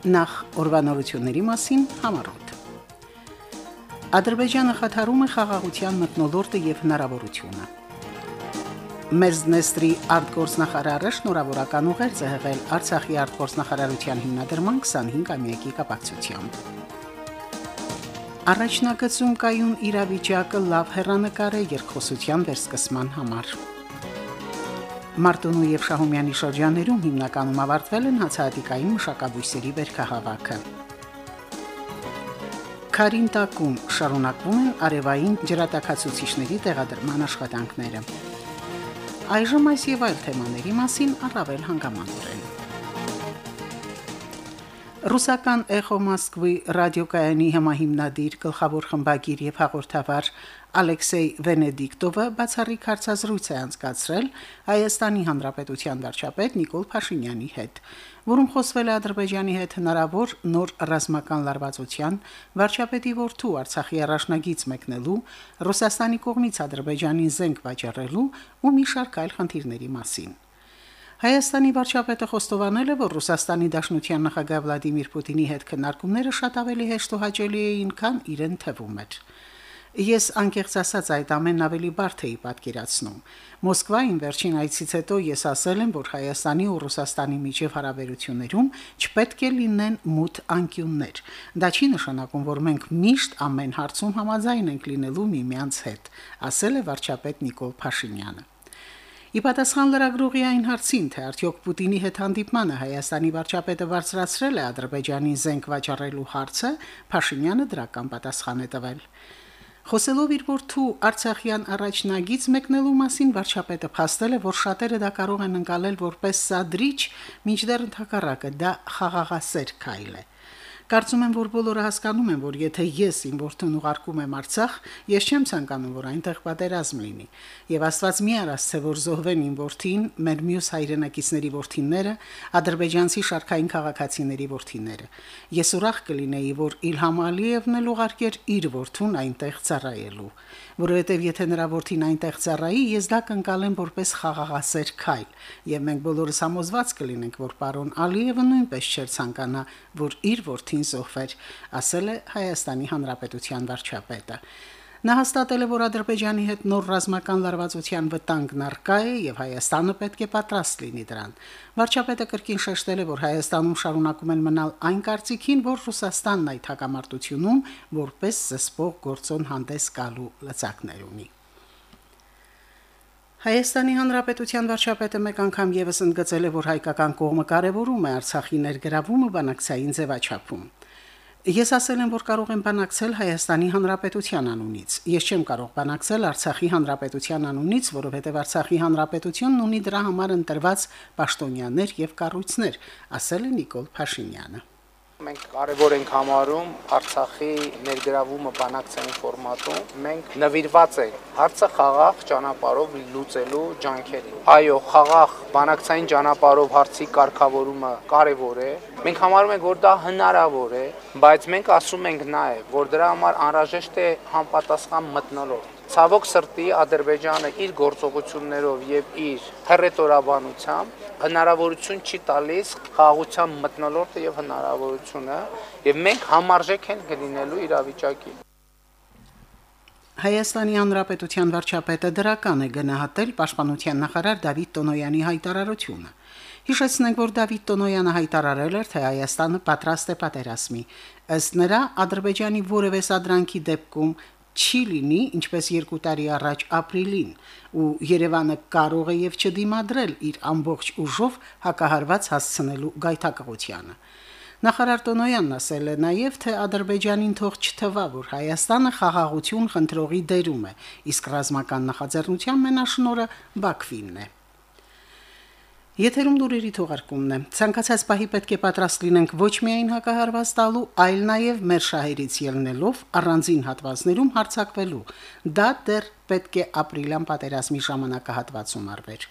Նախ օրվանորությունների մասին համարոտ։ Ադրբեջանը խաթարում է խաղաղության մտնոլորտը եւ հնարավորությունը։ Մերզնեստրի արտգործնախարարը շնորհավորական ուղերձ է հղել Արցախի արտգործնախարարության հիմնադրման 25-ամյակի կապակցությամբ։ Առաջնակցում կայուն իրավիճակը լավ հերանեկար է երկխոսության վերսկսման համար։ Մարտունու եւ Շահումյանի շրջաններում հիմնականում ավարտվել են հացահատիկային մշակաբույսերի վերքահավաքը։ Քարինտակում շարունակվում են արևային ջրատակացուցիչների տեղադրման աշխատանքները։ Այժմ այս եւ այլ թեմաների մասին առավել հանգամանորեն։ Ռուսական Էխո Մոսկվի ռադիոկայանի համահիմնադիր, գլխավոր խմբագիր եւ հաղորդավար Ալեքսեյ Վենեդիկտովը բացառիկ հարցազրույց է անցկացրել Հայաստանի Հանրապետության վարչապետ Նիկոլ Փաշինյանի հետ, որում խոսվել է Ադրբեջանի հետ հնարավոր նոր ռազմական լարվածության, վարչապետի որդու Արցախի առաջնագից մեկնելու, Ռուսաստանի կողմից Ադրբեջանին զենք վաճառելու ու մի շարք այլ խնդիրների մասին։ Հայաստանի վարչապետը խոստովանել է, որ Ռուսաստանի Դաշնության նախագահ Վլադիմիր Պուտինի հետ քննարկումները շատ ավելի հեշտ ու հաճելի էին, քան իրեն թվում էր։ Ես անկեղծ ասած այդ ամենն ավելի բարդ էի պատկերացնում։ Մոսկվային վերջին այցից հետո ես ասել եմ, որ Հայաստանի ու Ռուսաստանի միջև հարաբերություններում չպետք է լինեն մութ անկյուններ։ Դա չի նշանակում, որ մենք միշտ ամեն հարցում համաձայն ենք լինելու միմյանց հետ, ասել է վարչապետ Նիկոլ Փաշինյանը։ Ի պատասխան լրագրողի այն հարցին, թե արդյոք Պուտինի հետ հանդիպմանը Հայաստանի վարչապետը բարձրացրել է Ադրբեջանին զենք վաճառելու հարցը, Փաշինյանը դրական պատասխան է տվել։ Խոսելով իր որդու Արցախյան առաջնագից մեկնելու մասին վարչապետը փաստել է, որ շատերը դա կարող են անցալել որպես սադրիչ, մինչդեռ ընդհակառակը դա խաղաղասեր քայլ է։ Կարծում եմ, որ բոլորը հասկանում են, որ եթե ես իմ որդուն ուղարկում եմ Արցախ, ես չեմ ցանկանում, որ այնտեղ պատերազմ լինի։ Եվ Աստված մի արած թե որ զոհվեն իմ որդին, մեր մյուս հայրենակիցների որդինները, ադրբեջանցի շարքային քաղաքացիների որդինները։ Ես ուրախ կլինեի, որ Իլհամ Ալիևն էլ ուղարկեր իր որդուն այնտեղ ծառայելու, որովհետև եթե նրա որդին այնտեղ ծառայի, ես դա կընկալեմ որպես խաղաղասեր քայլ, եւ մենք բոլորս համոզված կլինենք, որ պարոն Ալիևը նույնպես չէր ցանկանա, որ իր որդին զոհվեր, ասել է Հայաստանի Հանրապետության վարչապետը։ Նա հաստատել է, որ Ադրբեջանի հետ նոր ռազմական լարվածության վտանգն արկա է եւ Հայաստանը պետք է պատրաստ լինի դրան։ Վարչապետը կրկին շեշտել է, որ Հայաստանում շարունակում են մնալ այն կարծիքին, որ Ռուսաստանն այդ հակամարտությունում որպես զսպող գործոն հանդես գալու լծակներ ունի։ Հայաստանի Հանրապետության վարչապետը մեկ անգամ եւս ընդգծել է, որ հայկական կողմը կարևորում է Արցախի ներգրավումը բանակցային ձևաչափում։ Ես ասել եմ, որ կարող եմ բանակցել Հայաստանի Հանրապետության անունից։ Ես չեմ կարող բանակցել Արցախի Հանրապետության անունից, որովհետև Արցախի Հանրապետությունն ունի դրա համար ընտրված պաշտոնյաներ եւ կառույցներ, ասել է Նիկոլ Փաշինյանը։ Մենք կարևոր ենք համարում Արցախի ներգրավումը բանակցային ֆորմատում։ Մենք նվիրված ենք հարցը խաղաղ ճանապարհով լուծելու ջանքերին։ Այո, խաղաղ բանակցային ճանապարհով հարցի կարգավորումը կարևոր է։ Մենք համարում ենք, որ դա հնարավոր է, բայց մենք ասում ենք նաև, որ դրա համար անհրաժեշտ է համապատասխան մտնոլորտ Ցավոք սրտի Ադրբեջանը իր գործողություններով եւ իր հերետորաբանությամբ հնարավորություն չի տալիս խաղաղության մտնոլորտը եւ հնարավորությունը եւ մենք համարժեք ենք լինելու իրավիճակի Հայաստանի Հանրապետության վարչապետը դրական է գնահատել Պաշտպանության նախարար Դավիթ Տոնոյանի հայտարարությունը։ Հիշեցնենք, որ Դավիթ Տոնոյանը հայտարարել էր, թե Հայաստանը պատրաստ է պատերազմի։ Ըստ նրա, Ադրբեջանի որևէ սադրանքի դեպքում չի լինի, ինչպես երկու տարի առաջ ապրիլին, ու Երևանը կարող է եւ չդիմադրել իր ամբողջ ուժով հակահարված հասցնելու գայթակղությանը։ Նախարար Տոնոյանն ասել է նաև, թե Ադրբեջանին թող չթվա, որ Հայաստանը խաղաղություն խնդրողի դերում է, իսկ ռազմական նախաձեռնության մենաշնորը Բաքվինն է։ Եթերում դուրերի թողարկումն է։ Ցանկացած պահի պետք է պատրաստ լինենք ոչ միայն հակահարված տալու, այլ նաև մեր շահերից ելնելով առանձին հատվածներում հարցակվելու։ Դա դեռ պետք է ապրիլյան պատերազմի ժամանակահատվածում արվեր։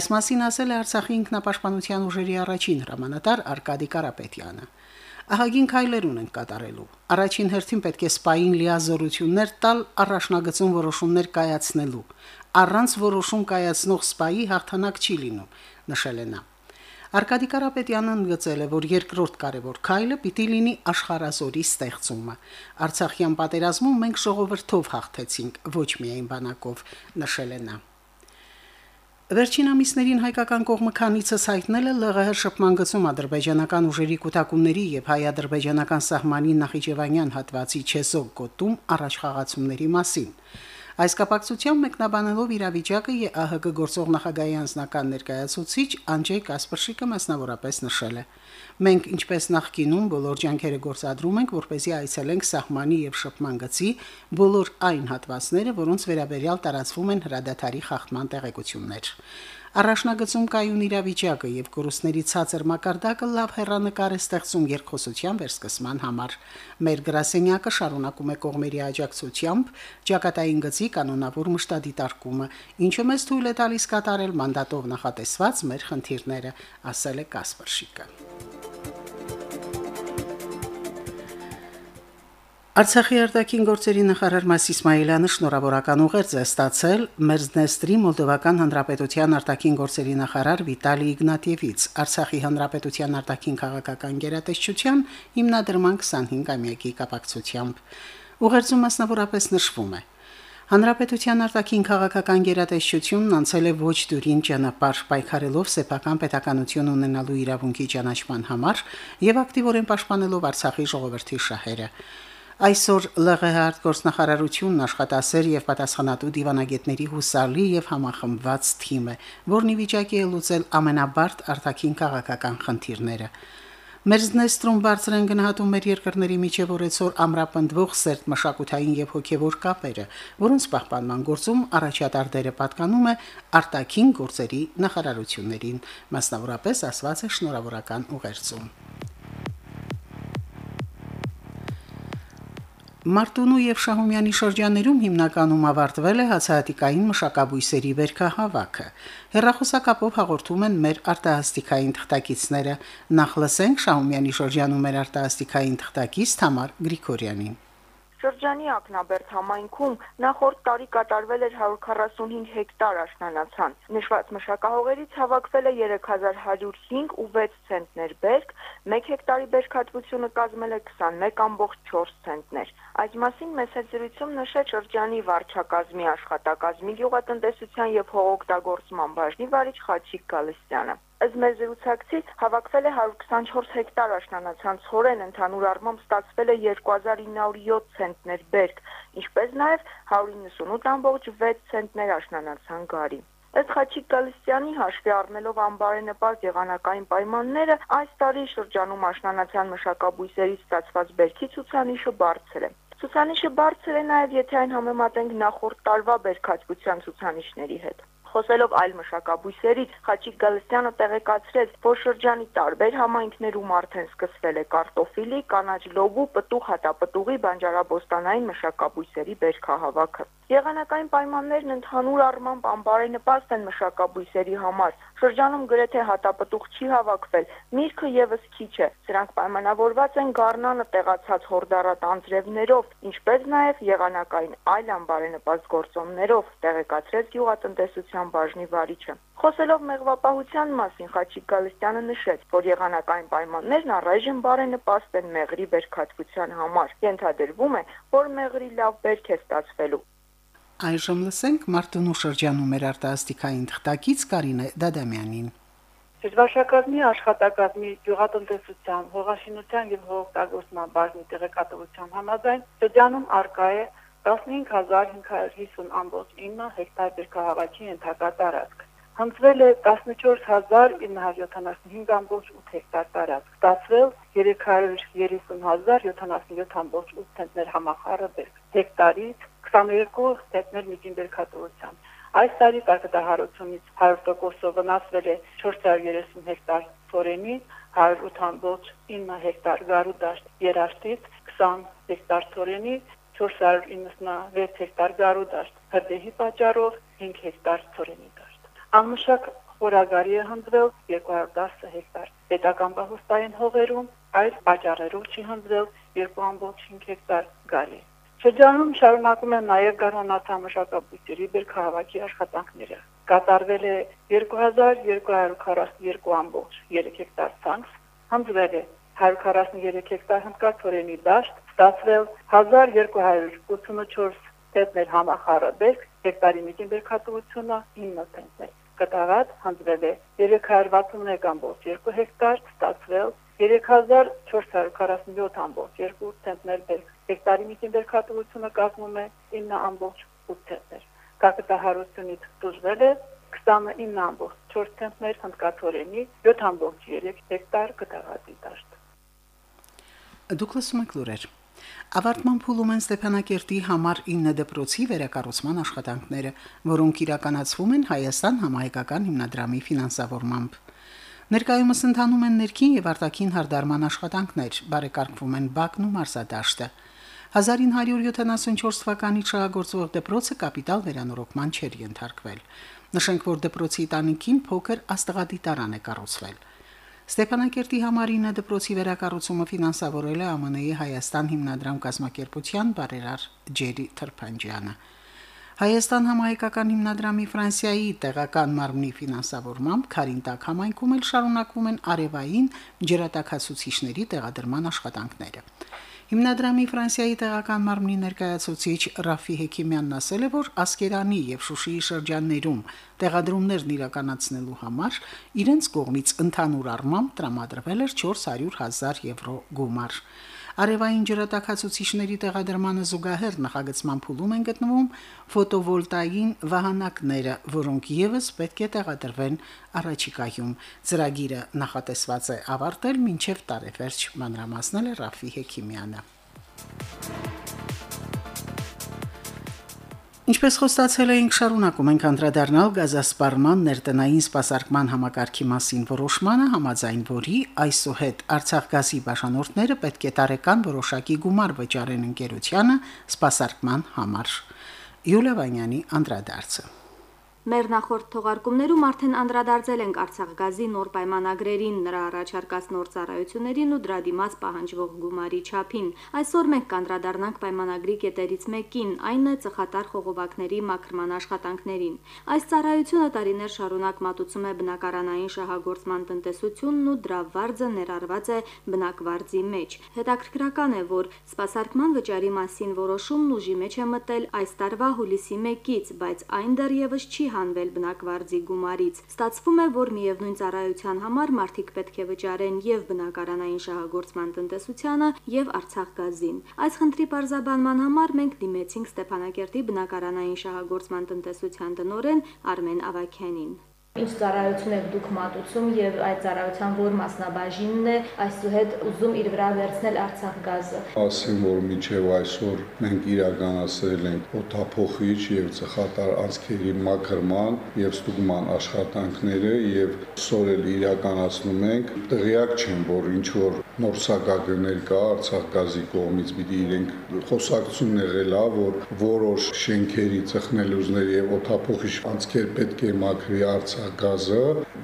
Այս մասին ասել է Արցախի ինքնապաշտպանության ուժերի առաջին հրամանատար Արկադի Կարապետյանը ահագին քայլեր ունենք կատարելու։ Առաջին հերթին պետք է սպային լիազորություններ տալ առաջնագծում որոշումներ կայացնելու։ Առանց որոշում կայացնող սպայի հաղթանակ չի լինում նշել է նա։ Արկադի Կարապետյանը ընդգծել է, որ երկրորդ կարևոր քայլը պիտի լինի աշխարազորի ստեղծումը։ Արցախյան պատերազմում մենք ժողովրդով հաղթեցինք, ոչ միայն բանակով, նշել է նա։ Վերջին ամիսներին հայկական կողմը քանիցս հայտնել է ԼՂՀ շփման գծում ադրբեջանական ուժերի կൂട്ടակումների եւ հայ-ադրբեջանական սահմանի Նախիջևանյան հատվածի Չեսոկ գոտում առաջխաղացումների մասին։ Այս կապակցությամբ մեկնաբանելով իրավիճակը ԵԱՀԿ գործող նախագահի անձնական ներկայացուցիչ Անջեյ Կասպրշիկը մասնավորապես նշել է. Մենք ինչպես նախկինում բոլոր ջանքերը գործադրում ենք, որպեսզի այցելենք սահմանի եւ շփման գծի բոլոր այն հատվածները, որոնց վերաբերյալ տարածվում են հրադադարի խախտման տեղեկություններ։ Առաջնագծում կայուն իրավիճակը եւ կորուստների ցածր մակարդակը լավ հերանեկար է ստեղծում երկխոսության վերսկսման համար։ Մեր գրասենյակը շարունակում է կողմերի աջակցությամբ ճակատային գծի կանոնավոր մշտադիտարկումը, ինչը մեզ թույլ է տալիս կատարել մանդատով նախատեսված մեր խնդիրները, ասել է Կասպրշիկը։ Արցախի արտաքին գործերի նախարար Մաս Իսմայելյանը շնորհավորական ուղերձ է ստացել Մերձնեստրի Մոլդովական Հանրապետության արտաքին գործերի նախարար Վիտալի Իգնատիևից Արցախի Հանրապետության արտաքին քաղաքական գերատեսչության հիմնադրման 25-ամյակի կապակցությամբ։ Ուղերձում մասնավորապես նշվում է. Հանրապետության արտաքին քաղաքական գերատեսչությունն անցել է ոչ դուրին ճանապարհ պայքարելով սեփական պետականություն ունենալու իրավունքի ճանաչման համար եւ ակտիվորեն պաշտպանելով Արցախի ժողովրդի շահերը։ Այսօր ԼՂՀ արտգործնախարարությունն աշխատասեր եւ պատասխանատու դիվանագետների հուսալի եւ համախմբված թիմ է, որն ի վիճակի է լուծել ամենաբարդ արտաքին քաղաքական խնդիրները։ Մերձնեստրում բարձր են գնահատում մեր երկրների միջև օրեցօր ամրապնդվող սերտ մշակութային եւ հոգեվոր կապերը, որոնց պահպանման գործում առաջատար դերը պատկանում է արտաքին գործերի նախարարություններին, մասնավորապես ասված է շնորհավորական ուղերձում։ Մարտունու եւ Շահումյանի շրջաներում հիմնականում ավարտվել է հացահատիկային մշակաբույսերի վերքահավաքը։ Հերրախոսակապով հաղորդում են մեր արտահասթիկային թղթակիցները։ Նախ լսենք Շահումյանի շրջանում մեր արտահասթիկային թղթակից Թամար Գրիգորյանին։ Շրջանի Ակնաբերդ համայնքում նախորդ տարի կատարվել էր 145 հեկտար աշնանացան։ Նշված մշակահողերից հավաքվել է 3105 ու 6 ցենտներ բերք, 1 հեկտարի բերքատվությունը կազմել է 21.4 ցենտներ։ Այս մասին մեծ զրույցում նշեց շրջանի վարչակազմի աշխատակազմի գյուղատնտեսության եւ հողօգտագործման բաժնի վարիչ Խաչիկ Գալստյանը։ Ըստ մեր զրուցակցի հավաքվել է 124 հեկտար աշնանացան ցորեն, ընդհանուր առմամբ ստացվել է 2907 ցենտներ բերք, ինչպես նաև 198.6 ցենտներ աշնանացան գարի։ Ըստ Խաչիկ Գալստյանի հաշվի առնելով անբարենպաստ եղանակային պայմանները, այս տարի շրջանում աշնանացյան մշակաբույսերից ստացված բերքի ցուցանիշը բարձր է։ Ցուցանիշը բարձր է նաև եթե այն համեմատենք նախորդ տարվա բերքատվության ցուցանիշների հետ։ Խոսելով այլ մշակաբույսերից, Խաչիկ Գալստյանը տեղեկացրեց, որ շրջանի տարբեր համայնքներում արդեն սկսվել է կարտոֆիլի, կանաչ լոբու, պտուղ հատապտուղի բանջարաբոստանային մշակաբույսերի բերքահավաքը։ Եղանակային պայմաններն ընդհանուր առմամբ անբարենպաստ են մշակաբույսերի համար։ Շրջանում գրեթե հատապտուղ չի հավաքվել, միրգը եւս քիչ է։ Սրանք պայմանավորված են գառնանը տեղացած հորդառատ անձրևներով, ինչպես նաեւ եղանակային այլ անբարենպաստ գործոններով, տեղեկացրեց գյուղատնտեսության բաժնի վարիչը։ Խոսելով մեղվապահության մասին Խաչիկ Գալստյանը նշեց, որ եղանակային պայմաններն առայժմ բարենպաստ են մեղրի բերքատվության համար։ Ենթադրվում է, որ մեղրի լավ բերք է ստացվելու։ Այժմ լսենք Մարտունու շրջանում մեր արտասթիկային թղթակից Կարինե Դադամյանին։ Դժվարշակազմի աշխատակազմի գյուղատնտեսության, հողաշինության եւ հողօգտագործման բաժնի տեղեկատվության համաձայն շրջանում արկա է 15550.9 հեկտար բերքահավաքի ընթացա տարածք։ Հնձվել է 14975.8 հեկտար տարածք։ Ստացվել 330077.8 ցենտներ համախառը բերք։ Հեկտարից 22 ցենտներ միջին բերքատվությամբ։ Այս տարի կարգտահարությունից 100%-ով վնասվել է 430 հեկտար ծորենի, 108.9 հեկտար գարուդաշտ երաշտից, 20 հեկտար ծորենի, 496 հեկտար գարուդաշտ հրդեհի պատճառով 5 հեկտար ծորենի դաշտ։ Անմշակ խորագարի է հնդվել 210 հեկտար։ Պետական բահուստային հողերում այս պատճառերով չի հնդվել 2.5 հեկտար գարի։ Շրջանում շարունակում են նաև գառնանաթամշակաբույսերի բերքահավաքի աշխատանքները։ Կատարվել է 2242 ամբողջ 3 հեկտար ցանց, հանձվել է 143 հեկտար հնդկաթորենի դաշտ, ստացվել 1284 տետներ համախառաբերք, հեկտարի միջին բերքատվությունը 9 ցենտներ։ Կտավատ հանձվել է 361.2 հեկտար, ստացվել 3447.2 ցենտներ բերք հեկտարի միջին բերքատվությունը կազմում է 9.8 ցենտներ։ Կապիտահարությունից դժվել է 29.4 ցենտներ հնդկաթորենի 7.3 հեկտար գտաղատի դաշտ։ Դուք լսում եք լուրեր։ Ավարտման փուլում են Ստեփանակերտի համար 9 դպրոցի վերակառուցման աշխատանքները, որոնք իրականացվում են Հայաստան համահայկական հիմնադրամի ֆինանսավորմամբ։ Ներկայումս ընթանում են ներքին եւ արտաքին հարդարման աշխատանքներ, բարեկարգվում են Բաքն ու Մարսադաշտը։ 1974 թվականից շահագործվող դպրոցը կապիտալ վերանորոգման չէր ենթարկվել։ Նշենք, որ դպրոցի տանիքին փոքր աստղադիտարան է կառուցվել։ Ստեփանակերտի համարինը դպրոցի վերակառուցումը ֆինանսավորել է ԱՄՆ-ի Հայաստան հիմնադրամ կազմակերպության բարերար Ջերի Թրփանջյանը։ Հայաստան համահայկական հիմնադրամի Ֆրանսիայի տեղական մարմնի ֆինանսավորմամբ Խարինտակ համայնքում էլ շարունակվում են արևային ջրատակացուցիչների տեղադրման աշխատանքները։ Հիմնադրամի Ֆրանսիայի տեղական մարմնի ներկայացուցիչ Ռաֆի Հեքիմյանն ասել է, որ Ասկերանի եւ Շուշիի շրջաններում տեղադրումներն իրականացնելու համար իրենց կողմից ընդհանուր առմամբ տրամադրվել էր 400 000 եվրո գումար։ Արևային ջրատակացուցիչների տեղադրմանը զուգահեռ նախագծման փուլում են գտնվում ֆոտովոլտային վահանակները, որոնք եւս պետք է տեղադրվեն առաջիկայում։ Ծրագիրը նախատեսված է ավարտել մինչև տարեվերջ մանրամասնել է Ռաֆի Հեքիմյանը։ Ինչպես խոստացել էինք, շարունակում ենք անդրադառնալ գազասպարման ներտնային սպասարկման համակարգի մասին որոշմանը, համաձայն որի այսուհետ Արցախ գազի բաժանորդները պետք է տարեկան որոշակի գումար վճարեն ընկերությանը սպասարկման համար։ Յուլիա Վանյանի անդրադարձը Մեր նախորդ թողարկումներում արդեն անդրադարձել ենք Արցախ գազի նոր պայմանագրերին, նրա առաջարկած նոր ծառայություններին ու դրա դիմաց պահանջվող գումարի չափին։ Այսօր մենք կանդրադառնանք պայմանագրի կետերից մեկին, այն է ծխատար խողովակների մաքրման աշխատանքներին։ Այս ծառայությունը տարիներ շարունակ մատուցում է բնակարանային շահագործման տնտեսությունն ու դրա վարձը ներառված է բնակվարձի մեջ։ Հետաքրքրական է, որ սպասարկման վճարի մասին որոշումն ուժի մեջ է մտել այս տարվա հուլիսի 1-ից, բայց այն դեռևս չի հանվել բնակվարձի գումարից։ Ստացվում է, որ միևնույն ծառայության համար մարդիկ պետք է վճարեն եւ բնակարանային շահագործման տնտեսությանը եւ Արցախ գազին։ Այս խնդրի բարձաբանման համար մենք դիմեցինք Ստեփանակերտի բնակարանային շահագործման տնտեսության տնօրեն Արմեն Ավակյանին։ Ինչ ծառայություն եք դուք մատուցում եւ այդ ծառայության որ մասնաբաժինն է այսուհետ ուզում իր վրա վերցնել Արցախ գազը։ Ասեմ, որ միջև այսօր մենք իրականացրել ենք օթափողիչ եւ ծխատար անցքերի մաքրման եւ ստուգման աշխատանքները եւ սոր էլ իրականացնում ենք։ Տեղյակ չեմ, որ ինչ որ նոր սակագներ կա Արցախ գազի կողմից պիտի իրենք խոսակցություն եղել է, որ որոշ շենքերի ծխնելուզներ եւ օթափողիչ անցքեր պետք է մաքրի Արցախ գազը,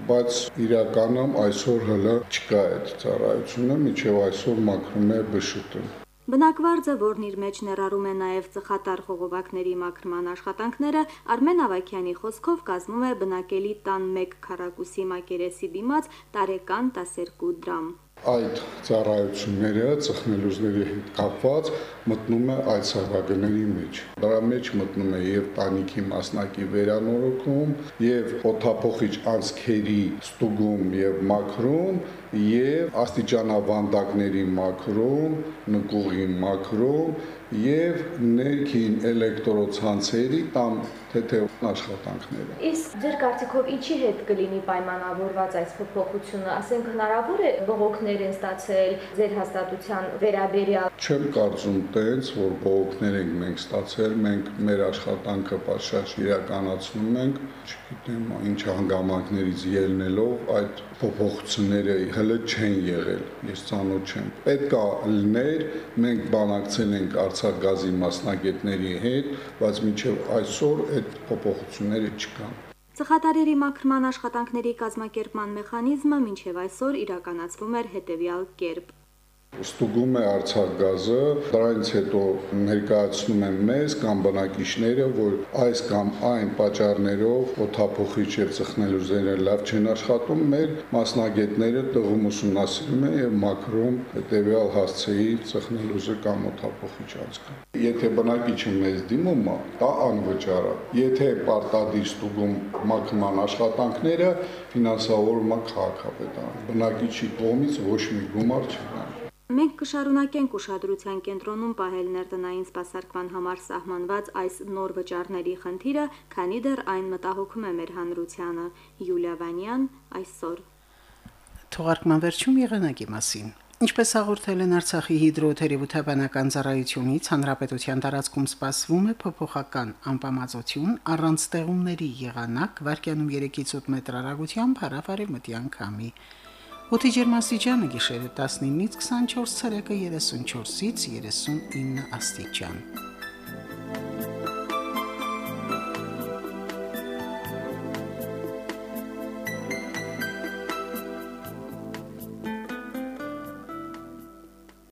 բայց իրականում այսօր հələ չկա այդ ծառայությունը, միջև այսօր մաքրում է բշուտը։ Բնակվարձը, որն իր մեջ ներառում է նաև ծխատար խողովակների մաքրման աշխատանքները, Արմեն Ավակյանի խոսքով կազմում է բնակելի տան 1 քառակուսի մակերեսի դիմաց տարեկան 12 դրամ այդ ծառայությունները ծխնելուզների հետ կապված մտնում է այդ սարքագների մեջ։ Դրա մեջ մտնում է եւ տանիքի մասնակի վերանորոգում, եւ օթափողիչ անցքերի ստուգում եւ մաքրում, եւ աստիճանավանդակների մաքրում, նկուղի մաքրում եւ ներքին էլեկտրոցանցերի տան թեթև աշխատանքները։ Իսկ ձեր կարծիքով ինչի հետ կլինի պայմանավորված այս փոփոխությունը, ասենք հնարավոր է բողոքներ են ստացել ձեր հաստատության վերաբերյալ։ Չեմ կարծում տենց, որ բողոքներ ենք մենք ստացել, մենք մեր աշխատանքը պատշաճ իրականացնում ենք, չգիտեմ ինչ հանգամանքներից ելնելով այդ փոփոխությունները հələ չեն եղել, ես ցանոթ չեմ։ Պետք է լիներ, մենք բանակցել ենք Արցախ գազի մասնագետների հետ, բայց մինչև այսօր այդ փոփոխությունները չկան։ Ծխատարերի մաքրման աշխատանքների կազմակերպման մեխանիզմը մինչև այսօր իրականացվում էր հետևյալ կերպ։ ստուգում է Արցախ գազը, դրանից հետո ներկայացնում են մեզ կամ բնակիչները, որ այս կամ այն պատճառներով օթափողիչ եւ ծխնելու զենը լավ չեն աշխատում, մեր մասնագետները տղում ուսումնասիրում են եւ մակրում հետեւյալ հասցեի ծխնելուզը կամ օթափողիչ անցքը։ Եթե բնակիչը մեզ դիմում է, դա անվճար է։ Եթե պարտադիր ստուգում մաքրման աշխատանքները ֆինանսավորվում է քաղաքապետարան։ Բնակիչի կողմից ոչ մի գումար չկա։ Մենք կշարունակենք ուշադրության կենտրոնում պահել ներտնային սպասարկման համար սահմանված այս նոր վճարների խնդիրը, քանի դեռ այն մտահոգում է մեր հանրությանը։ Յուլիա Վանյան այսօր։ Թողարկման վերջում եղանակի մասին։ Ինչպես հաղորդել են Արցախի հիդրոթերապևտաբանական ծառայությունից, հանրապետության տարածքում սպասվում է փոփոխական անպամացություն առանց ստեղումների եղանակ, վարկյանում 3-ից 8 մետր հեռագությամբ հարավարեմտյան քամի։ Օդի ջերմաստիճանը գիշերը 19-ից 24, ցերեկը 34-ից 39 աստիճան։